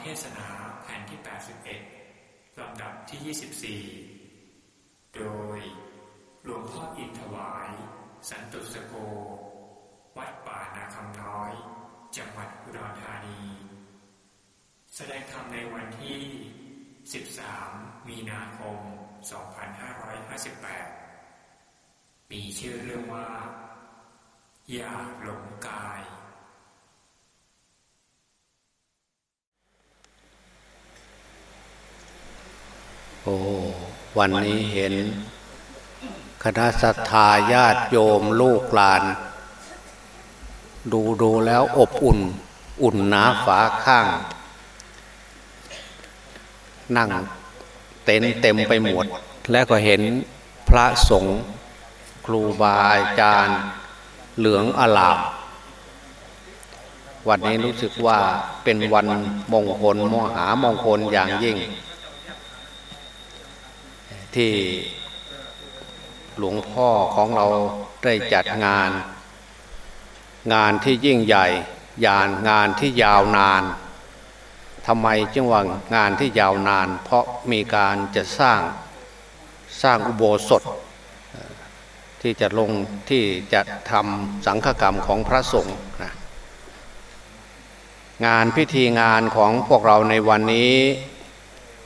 เทศนาแผ่นที่ 81 ลำดับที่ 24 โดยหลวงพ่ออินถวาย สันตุสโก วัดป่านาคำน้อย จังหวัดอุดรธานี แสดงธรรมในวันที่ 13 มีนาคม 2558 มีชื่อเรื่องว่า อย่าหลงกาย โอ้วันนี้เห็น คณะสัตยาญาติโยมลูกหลาน ดูดูแล้วอบอุ่น อุ่นหนาฝาข้าง นั่งเต็นเต็มไปหมด แล้วก็เห็นพระสงฆ์ครูบาอาจารย์ เหลืองอลามวันนี้รู้สึกว่าเป็นวันมงคลมหามงคลอย่างยิ่ง ที่หลวงพ่อของเราได้จัดงาน งานที่ยิ่งใหญ่ยานงานที่ยาวนานทำไมจึงว่างานที่ยาวนาน เพราะมีการจะสร้างสร้างอุโบสถ ที่จะลงที่จะทำสังฆกรรมของพระสงฆ์นะงานพิธีงานของพวกเราในวันนี้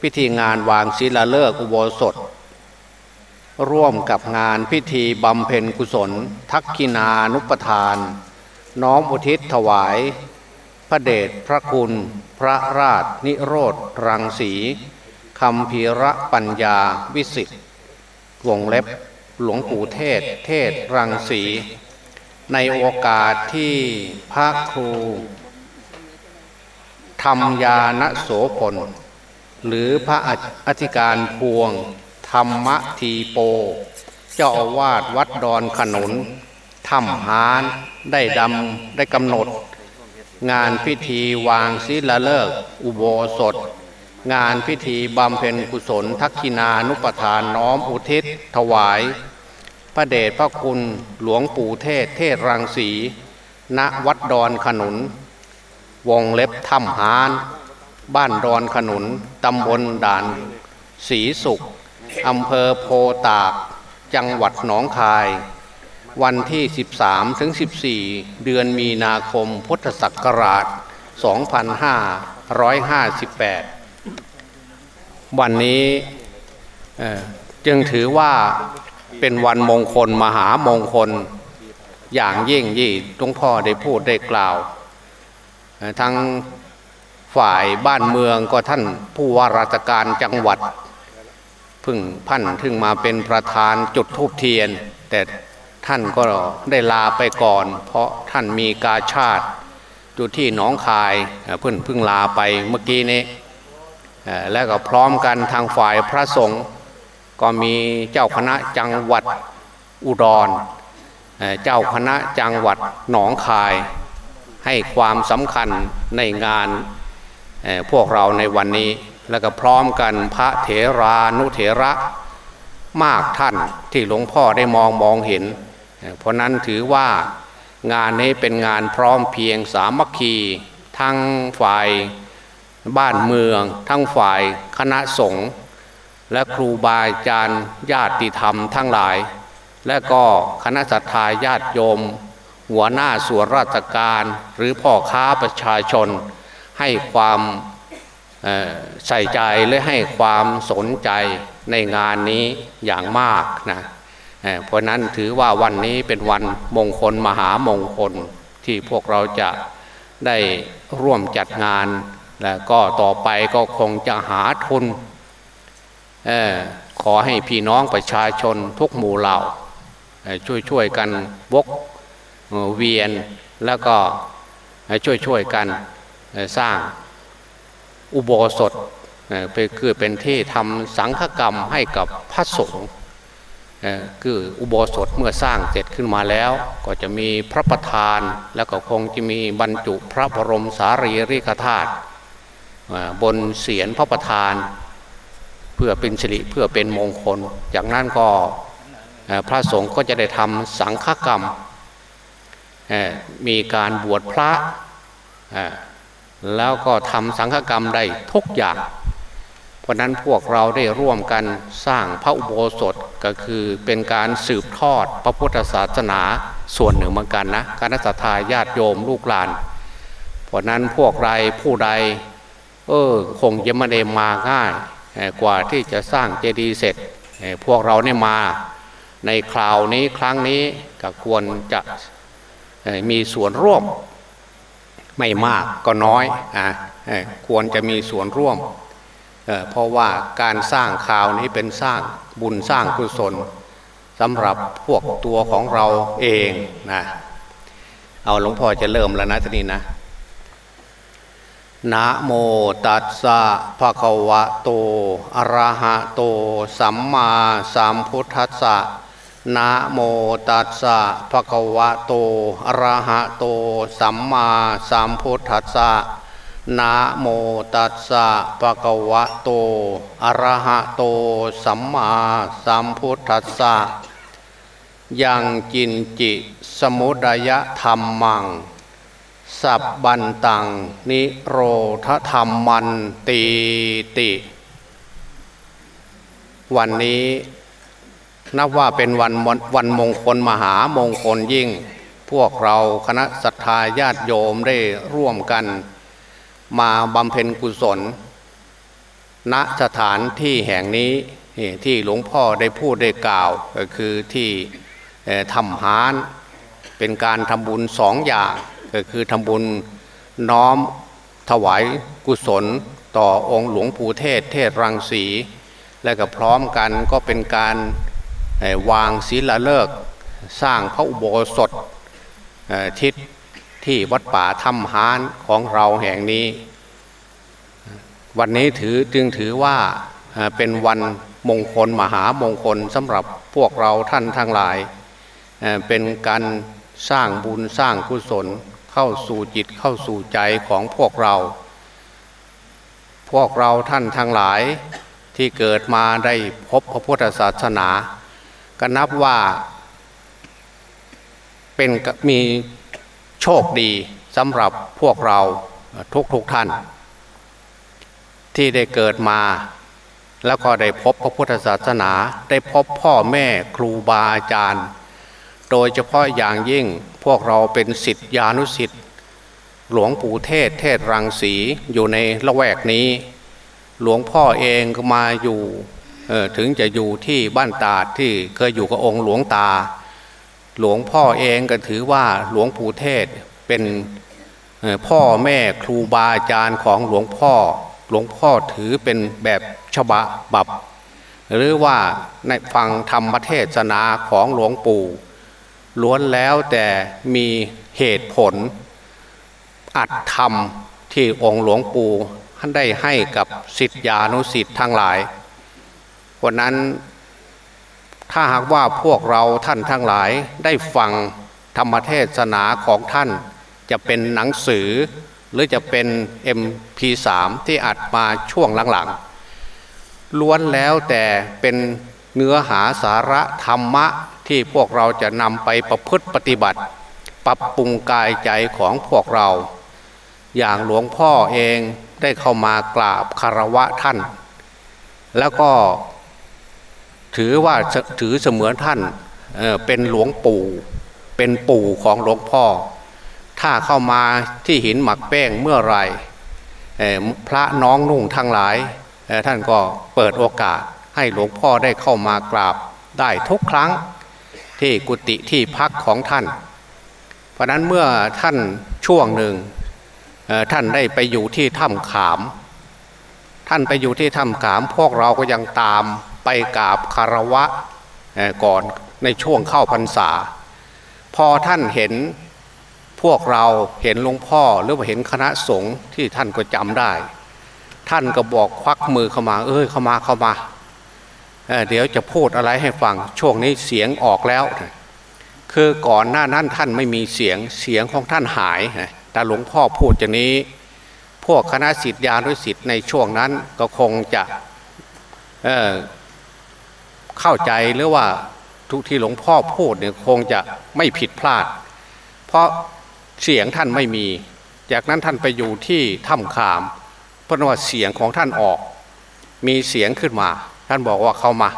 พิธีงานวางศิลาฤกษ์อุโบสถ ร่วมกับงานพิธีบำเพ็ญกุศล ทักกินานุปทาน น้อมอุทิศถวาย พระเดชพระคุณ พระราชนิโรธ รังสีคำพีระปัญญาวิสิทธิ์วงเล็บหลวงปู่เทศ เทศรังสี ในโอกาสที่พระครูธรรมยานโสพล หรือพระอธิการพวง ธรรมทีโป เจ้าอาวาสวัดดอนขนุนถ้ำหานได้ดำได้กำหนด งานพิธีวางศิลาฤกษ์อุโบสถ งานพิธีบำเพ็ญกุศลทักขินานุปทานน้อมอุทิศถวาย พระเดชพระคุณหลวงปู่เทศเทศรังสี ณวัดดอนขนุน วงเล็บถ้ำหาน บ้านดอนขนุน ตำบลด่านศรีสุข อำเภอโพตาก จังหวัดหนองคาย วันที่ 13ถึง14 เดือนมีนาคมพุทธศักราช 2558 วันนี้จึงถือว่าเป็นวันมงคลมหามงคลอย่างยิ่งยี่หลวงพ่อได้พูดได้กล่าว ทั้ง ฝ่ายบ้านเมืองก็ท่านผู้ว่าราชการจังหวัดพึ่งพันถึงมาเป็นประธานจุดทูบเทียน แต่ท่านก็ได้ลาไปก่อน เพราะท่านมีกาชาติอยู่ที่หนองคายเพิ่งเพิ่งลาไปเมื่อกี้นี้แล้วก็พร้อมกันทางฝ่ายพระสงฆ์ก็มีเจ้าคณะจังหวัดอุดร เจ้าคณะจังหวัดหนองคาย ให้ความสำคัญในงาน พวกเราในวันนี้แล้วก็พร้อมกันพระเถรานุเถระมากท่านที่หลวงพ่อได้มองมองเห็น เพราะนั้นถือว่างานนี้เป็นงานพร้อมเพียงสามัคคีทั้งฝ่ายบ้านเมือง ทั้งฝ่ายคณะสงฆ์และครูบาอาจารย์ญาติธรรมทั้งหลาย และก็คณะสัตยาญาติโยม หัวหน้าส่วนราชการหรือพ่อค้าประชาชน ให้ความใส่ใจและให้ความสนใจในงานนี้อย่างมากนะเพราะนั้นถือว่าวันนี้เป็นวันมงคลมหามงคลที่พวกเราจะได้ร่วมจัดงาน และก็ต่อไปก็คงจะหาทุนขอให้พี่น้องประชาชนทุกหมู่เหล่า ช่วยช่วยกันวกเวียนแล้วก็ช่วยช่วยกัน สร้างอุโบสถไปคือเป็นที่ทำสังฆกรรมให้กับพระสงฆ์คืออุโบสถเมื่อสร้างเสร็จขึ้นมาแล้ว ก็จะมีพระประธานแล้วก็คงจะมีบรรจุพระบรมสารีริกธาตุบนเสียนพระประธาน เพื่อเป็นสิริเพื่อเป็นมงคล จากนั้นก็พระสงฆ์ก็จะได้ทำสังฆกรรมมีการบวชพระ แล้วก็ทำสังฆกรรมได้ทุกอย่าง เพราะนั้นพวกเราได้ร่วมกันสร้างพระอุโบสถก็คือเป็นการสืบทอดพระพุทธศาสนาส่วนหนึ่งเหมือนกันนะคณะทาญาติโยมลูกหลาน เพราะนั้นพวกใดผู้ใดเออคงจะไม่ได้มาง่ายกว่าที่จะสร้างเจดีย์เสร็จ พวกเราเนี่ยมาในคราวนี้ครั้งนี้ก็ควรจะมีส่วนร่วม ไม่มากก็น้อยอะควรจะมีส่วนร่วมเเพราะว่าการสร้างข่าวนี้เป็นสร้างบุญสร้างกุศลสำหรับพวกตัวของเราเองนะเอาหลวงพ่อจะเริ่มแล้วนะทีนี้นะนะโมตัสสะภะคะวะโตอะระหะโต สัมมาสัมพุทธัสสะ นะโมตัสสะภะคะวะโตอะระหะโต สัมมาสัมพุทธัสสะนะโมตัสสะภะคะวะโตอะระหะโต สัมมาสัมพุทธัสสะยังจินจิสมุดยธรรมัง สับบันตัง นิโรธธรรมมันตีติ วันนี้ นับว่าเป็นวันวันมงคลมหามงคลยิ่ง พวกเราคณะศรัทธาญาติโยมได้ร่วมกัน มาบำเพ็ญกุศล ณสถานที่แห่งนี้ที่หลวงพ่อได้พูดได้กล่าวก็คือที่ทำหานเป็นการทำบุญสองอย่าง ก็คือทำบุญน้อมถวายกุศลต่อองค์หลวงปู่เทศเทศรังสี และก็พร้อมกันก็เป็นการ วางศีลเลิกสร้างพระอุโบสถทิศที่วัดป่าถ้ำฮานของเราแห่งนี้ วันนี้ถือจึงถือว่าเป็นวันมงคลมหามงคลสำหรับพวกเราท่านทั้งหลาย เป็นการสร้างบุญสร้างกุศลเข้าสู่จิตเข้าสู่ใจของพวกเรา พวกเราท่านทั้งหลายที่เกิดมาได้พบพระพุทธศาสนา ก็นับว่าเป็นมีโชคดีสำหรับพวกเราทุกทุกท่าน ที่ได้เกิดมา แล้วก็ได้พบพระพุทธศาสนาได้พบพ่อแม่ครูบาอาจารย์ โดยเฉพาะอย่างยิ่งพวกเราเป็นสิทธิานุสิทธิหลวงปู่เทศเทศรังสีอยู่ในละแวกนี้ หลวงพ่อเองก็มาอยู่ ถึงจะอยู่ที่บ้านตาดที่เคยอยู่กับองค์หลวงตา หลวงพ่อเองก็ถือว่าหลวงปู่เทศเป็นพ่อแม่ครูบาอาจารย์ของหลวงพ่อ หลวงพ่อถือเป็นแบบฉบับบับ หรือว่าในฟังธรรมเทศนาของหลวงปู่ล้วนแล้วแต่มีเหตุผล อัดธรรมที่องค์หลวงปู่ท่านได้ให้กับสิทธิานุสิทธิ์ทั้งหลาย วันนั้นถ้าหากว่าพวกเราท่านทั้งหลายได้ฟังธรรมเทศนาของท่าน จะเป็นหนังสือ หรือจะเป็น MP3 ที่อัดมาช่วงหลังๆล้วนแล้วแต่เป็นเนื้อหาสาระธรรมะที่พวกเราจะนำไปประพฤติปฏิบัติ ปรับปรุงกายใจของพวกเรา อย่างหลวงพ่อเองได้เข้ามากราบคารวะท่าน แล้วก็ ถือว่าถือเสมือนท่านเเป็นหลวงปู่ เป็นปู่ของหลวงพ่อ ถ้าเข้ามาที่หินหมักแป้งเมื่อไรพระน้องนุ่งทั้งหลายท่านก็เปิดโอกาสให้หลวงพ่อได้เข้ามากราบได้ทุกครั้งที่กุฏิที่พักของท่าน เพราะนั้นเมื่อท่านช่วงหนึ่งท่านได้ไปอยู่ที่ถ้ำขาม ท่านไปอยู่ที่ถ้ำขามพวกเราก็ยังตาม ไปกราบคารวะก่อนในช่วงเข้าพรรษา พอท่านเห็นพวกเราเห็นหลวงพ่อหรือว่าเห็นคณะสงฆ์ที่ท่านก็จำได้ ท่านก็บอกควักมือเข้ามา เอ้ยเข้ามาเข้ามาเดี๋ยวจะพูดอะไรให้ฟังช่วงนี้เสียงออกแล้ว คือก่อนหน้านั้นท่านไม่มีเสียงเสียงของท่านหายแต่หลวงพ่อพูดอย่างนี้ พวกคณะสิทธิยานุสิทธิ์ในช่วงนั้นก็คงจะ เข้าใจหรือว่าทุกที่หลวงพ่อพูดเนี่ยคงจะไม่ผิดพลาด เพราะเสียงท่านไม่มี จากนั้นท่านไปอยู่ที่ถ้ำขาม เพราะว่าเสียงของท่านออก มีเสียงขึ้นมา ท่านบอกว่าเข้ามา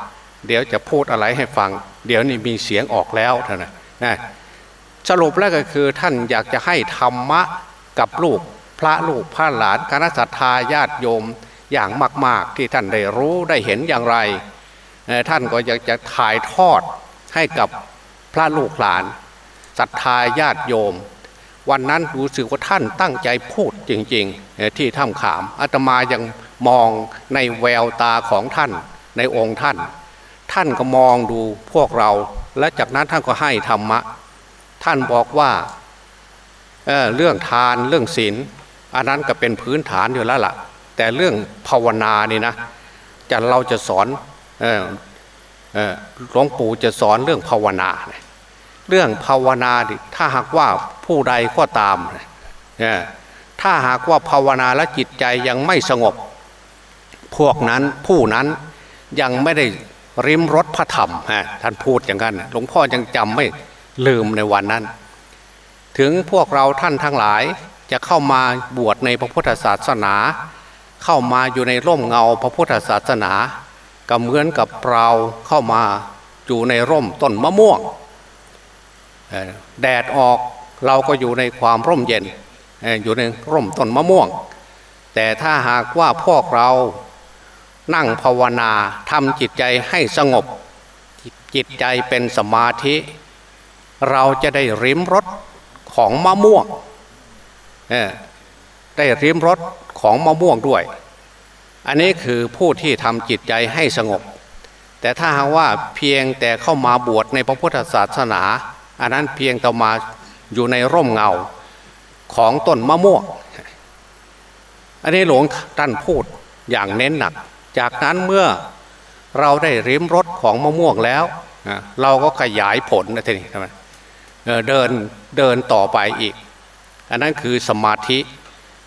เดี๋ยวจะพูดอะไรให้ฟัง เดี๋ยวนี้มีเสียงออกแล้วท่านนะสรุปแล้วก็คือท่านอยากจะให้ธรรมะกับลูกพระลูกพระหลานคณะสัตยาญาติโยมอย่างมาก ๆ ที่ท่านได้รู้ได้เห็นอย่างไร ท่านก็อยากจะถ่ายทอดให้กับพระลูกหลานศรัทธาญาติโยม วันนั้นรู้สึกว่าท่านตั้งใจพูดจริงๆ ที่ถ้ำขามอาตมายังมองในแววตาของท่านในองค์ท่าน ท่านก็มองดูพวกเรา และจากนั้นท่านก็ให้ธรรมะ ท่านบอกว่าเเรื่องทานเรื่องศีลอันนั้นก็เป็นพื้นฐานอยู่แล้วละ่ะ แต่เรื่องภาวนานี่นะจะเราจะสอน หลวงปู่จะสอนเรื่องภาวนา เรื่องภาวนาถ้าหากว่าผู้ใดก็ตาม ถ้าหากว่าภาวนาและจิตใจยังไม่สงบ พวกนั้นผู้นั้นยังไม่ได้ริมรถพระธรรมท่านพูดอย่างนั้นหลวงพ่อยังจำไม่ลืมในวันนั้น ถึงพวกเราท่านทั้งหลายจะเข้ามาบวชในพระพุทธศาสนา เข้ามาอยู่ในร่มเงาพระพุทธศาสนา ก็เหมือนกับเราเข้ามาอยู่ในร่มต้นมะม่วงแดดออกเราก็อยู่ในความร่มเย็นอยู่ในร่มต้นมะม่วง แต่ถ้าหากว่าพวกเรานั่งภาวนาทำจิตใจให้สงบ จิตใจเป็นสมาธิ เราจะได้ริมรสของมะม่วงได้ริมรสของมะม่วงด้วย อันนี้คือผู้ที่ทำจิตใจให้สงบ แต่ถ้าหากว่าเพียงแต่เข้ามาบวชในพระพุทธศาสนา อันนั้นเพียงแต่มาอยู่ในร่มเงาของต้นมะม่วง อันนี้หลวงท่านพูดอย่างเน้นหนัก จากนั้นเมื่อเราได้ริมรถของมะม่วงแล้ว เราก็ขยายผลนะทีนี้ทำไมเดินเดินต่อไปอีก อันนั้นคือสมาธิ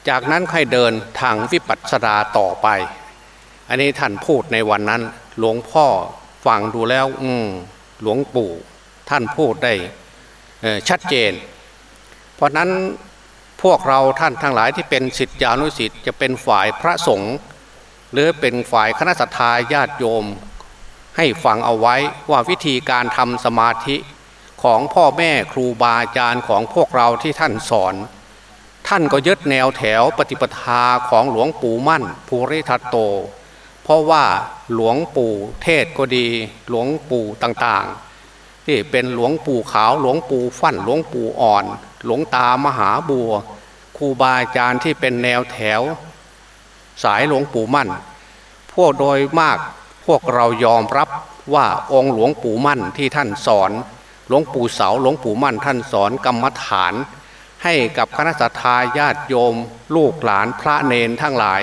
จากนั้นให้เดินทางวิปัสสนาต่อไป อันนี้ท่านพูดในวันนั้น หลวงพ่อฟังดูแล้ว อืมหลวงปู่ ท่านพูดได้ชัดเจน เพราะนั้นพวกเราท่านทั้งหลายที่เป็นสิทธิอนุสิทธิ์จะเป็นฝ่ายพระสงฆ์หรือเป็นฝ่ายคณะสัตยาญาติโยม ให้ฟังเอาไว้ว่าวิธีการทำสมาธิของพ่อแม่ครูบาอาจารย์ของพวกเราที่ท่านสอน ท่านก็ยึดแนวแถวปฏิปทาของหลวงปู่มั่นภูริทัตโต เพราะว่าหลวงปู่เทศก็ดี หลวงปู่ต่างๆ ที่เป็นหลวงปู่ขาวหลวงปู่ฟั่นหลวงปู่อ่อน หลวงตามหาบัวครูบาอาจารย์ที่เป็นแนวแถว สายหลวงปู่มั่น พวกโดยมากพวกเรายอมรับว่าองค์หลวงปู่มั่นที่ท่านสอน หลวงปู่เสาหลวงปู่มั่นท่านสอนกรรมฐาน ให้กับคณะสัตยาญาติโยม ลูกหลานพระเนนทั้งหลาย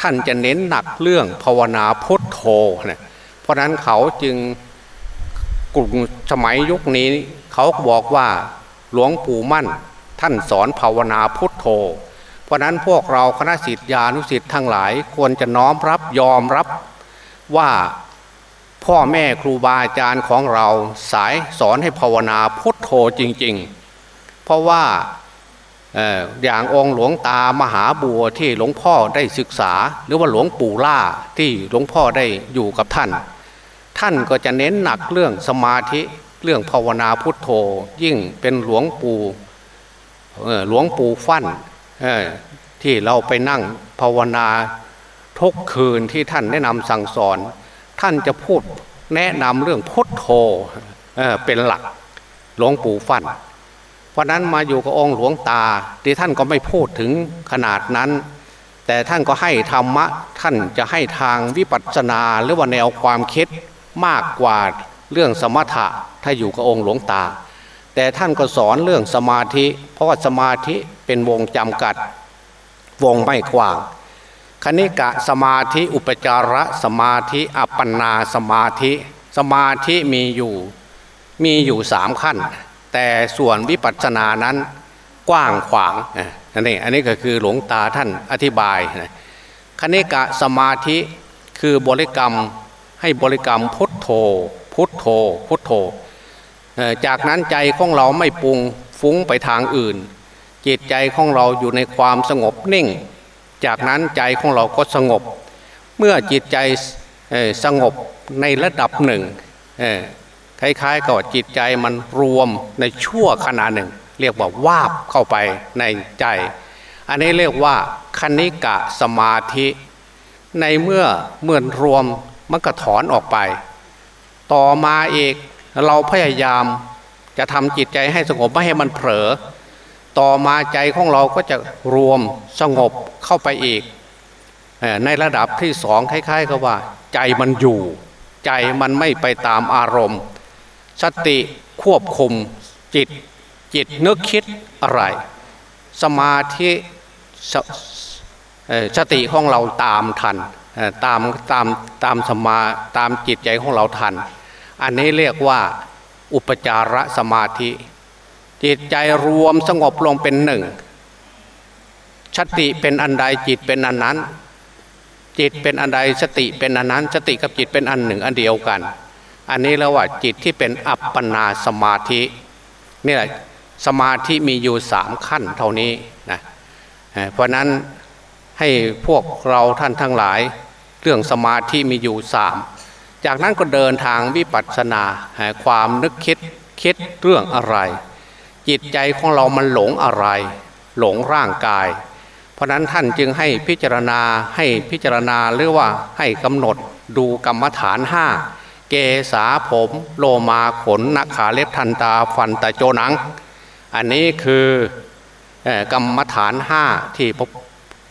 ท่านจะเน้นหนักเรื่องภาวนาพุทโธเนี่ยเพราะนั้นเขาจึงกลุ่มสมัยยุคนี้เขาบอกว่าหลวงปู่มั่น ท่านสอนภาวนาพุทโธ เพราะนั้นพวกเราคณะสิทธิานุสิทธิ์ทั้งหลายควรจะน้อมรับยอมรับว่าพ่อแม่ครูบาอาจารย์ของเราสายสอนให้ภาวนาพุทโธจริง ๆ เพราะว่า อย่างองค์หลวงตามหาบัวที่หลวงพ่อได้ศึกษา หรือว่าหลวงปู่ล่าที่หลวงพ่อได้อยู่กับท่าน ท่านก็จะเน้นหนักเรื่องสมาธิเรื่องภาวนาพุทโธ ยิ่งเป็นหลวงปู่หลวงปู่ฟั่นที่เราไปนั่งภาวนาทุกคืนที่ท่านแนะนำสั่งสอน ท่านจะพูดแนะนำเรื่องพุทโธเป็นหลักหลวงปู่ฟั่น เพราะนั้นมาอยู่กับองค์หลวงตาที่ท่านก็ไม่พูดถึงขนาดนั้น แต่ท่านก็ให้ธรรมะท่านจะให้ทางวิปัสสนาหรือว่าแนวความคิดมากกว่าเรื่องสมถะถ้าอยู่กับองค์หลวงตา แต่ท่านก็สอนเรื่องสมาธิ เพราะว่าสมาธิเป็นวงจำกัด วงไม่กว้างคณิกะสมาธิอุปจาระสมาธิอัปปนาสมาธิ สมาธิมีอยู่มีอยู่สามขั้น แต่ส่วนวิปัสสนานั้นกว้างขวางอันนี้อันนี้ก็คือหลวงตาท่านอธิบายคณิกะสมาธิคือบริกรรมให้บริกรรมพุทโธ พุทโธ พุทโธ จากนั้นใจของเราไม่ปรุงฟุ้งไปทางอื่น จิตใจของเราอยู่ในความสงบนิ่ง จากนั้นใจของเราก็สงบ เมื่อจิตใจสงบในระดับหนึ่ง คล้ายๆกับจิตใจมันรวมในชั่วขณะหนึ่ง เรียกว่าวาบเข้าไปในใจ อันนี้เรียกว่าคณิกะสมาธิ ในเมื่อเมื่อรวมมันก็ถอนออกไป ต่อมาเอกเราพยายามจะทำจิตใจให้สงบไม่ให้มันเผลอต่อมาใจของเราก็จะรวมสงบเข้าไปอีก ในระดับที่สองคล้ายๆกับว่า ใจมันอยู่ ใจมันไม่ไปตามอารมณ์ สติควบคุมจิตจิตนึกคิดอะไร สมาธิสสติของเราตามทันตามตามตามสมาตามจิตใจของเราทัน อันนี้เรียกว่าอุปจารสมาธิ จิตใจรวมสงบลงเป็นหนึ่งสติเป็นอันใดจิตเป็นอันนั้น จิตเป็นอันใดสติเป็นอันนั้น สติกับจิตเป็นอันหนึ่งอันเดียวกัน อันนี้แล้วว่าจิตที่เป็นอัปปนาสมาธินี่แหละสมาธิมีอยู่สามขั้นเท่านี้นะเพราะนั้นให้พวกเราท่านทั้งหลาย เรื่องสมาธิมีอยู่สามจากนั้นก็เดินทางวิปัสสนาความนึกคิดคิดเรื่องอะไร จิตใจของเรามันหลงอะไร หลงร่างกาย เพราะนั้นท่านจึงให้พิจารณาให้พิจารณาหรือว่าให้กำหนดดูกรรมฐานห้า เกษาผมโลมาขนนขาเล็บทันตาฟันตะโจนัง อันนี้คือกรรมฐานห้าที่พระ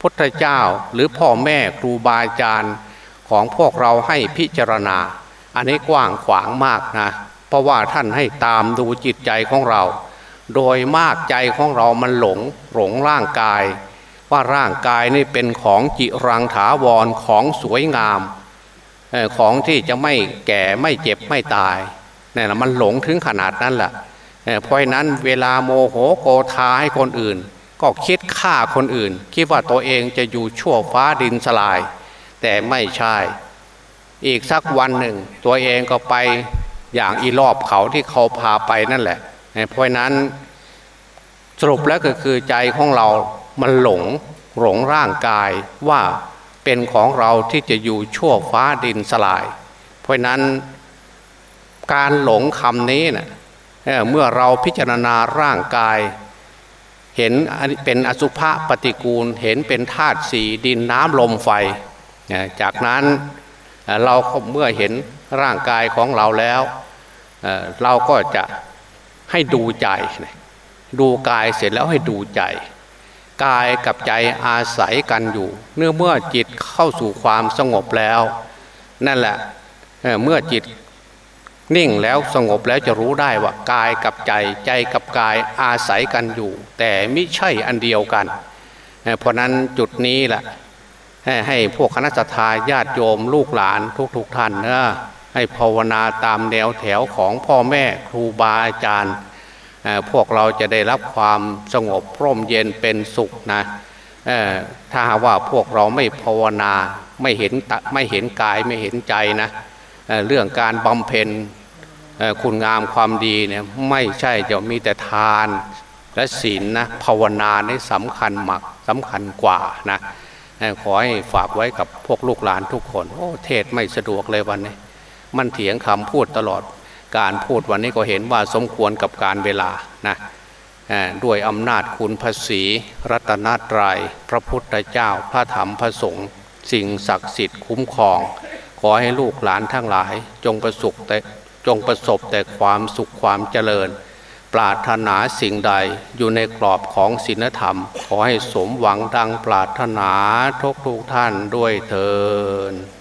พุทธเจ้าหรือพ่อแม่ครูบาอาจารย์ของพวกเราให้พิจารณา อันนี้กว้างขวางมากนะ เพราะว่าท่านให้ตามดูจิตใจของเรา โดยมากใจของเรามันหลงหลงร่างกาย ว่าร่างกายนี่เป็นของจิรังถาวรของสวยงาม ของที่จะไม่แก่ไม่เจ็บไม่ตายนี่แหละมันหลงถึงขนาดนั้นแหละเพราะนั้นเวลาโมโหโกธาให้คนอื่น ก็คิดฆ่าคนอื่น คิดว่าตัวเองจะอยู่ชั่วฟ้าดินสลาย แต่ไม่ใช่ อีกสักวันหนึ่ง ตัวเองก็ไปอย่างอีรอบเขาที่เขาพาไปนั่นแหละ เพราะนั้นสรุปแล้วก็คือใจของเรา มันหลงหลงร่างกายว่า เป็นของเราที่จะอยู่ชั่วฟ้าดินสลาย เพราะนั้นการหลงคำนี้นะ่ะเมื่อเราพิจารณาร่างกาย เห็นเป็นอสุภะปฏิกูล เห็นเป็นธาตุสีดินน้ำลมไฟ จากนั้นเราเมื่อเห็นร่างกายของเราแล้ว เราก็จะให้ดูใจ ดูกายเสร็จแล้วให้ดูใจ กายกับใจอาศัยกันอยู่ เนื่อเมื่อจิตเข้าสู่ความสงบแล้ว นั่นแหละเมื่อจิตนิ่งแล้วสงบแล้วจะรู้ได้ว่ากายกับใจใจกับกายอาศัยกันอยู่ แต่ไม่ใช่อันเดียวกัน เพราะนั้นจุดนี้แหละให้พวกคณะทาญาติโยมลูกหลานทุกๆทท่านนะให้ภาวนาตามแนวแถวของพ่อแม่ครูบาอาจารย์ พวกเราจะได้รับความสงบร่มเย็นเป็นสุขนะถ้าหาว่าพวกเราไม่ภาวนาไม่เห็นไม่เห็นกายไม่เห็นใจนะเรื่องการบำเพ็ญคุณงามความดีเนี่ยไม่ใช่จะมีแต่ทานและศีลนะภาวนาในสำคัญมากสำคัญกว่านะขอให้ฝากไว้กับพวกลูกหลานทุกคน โอ้เทศไม่สะดวกเลยวันนี้ มันเถียงคำพูดตลอด การพูดวันนี้ก็เห็นว่าสมควรกับการเวลานะด้วยอำนาจคุณภาษีรัตนตรยัยพระพุทธเจ้าพระธรรมพระสงฆ์สิ่งศักดิ์สิทธิ์คุ้มครอง ขอให้ลูกหลานทั้งหลาย จงประสบแต่จงประสบแต่ความสุขความเจริญ ปรารถนาสิ่งใดอยู่ในกรอบของศีลธรรม ขอให้สมหวังดังปรารถนาทุกทุกท่านด้วยเถิด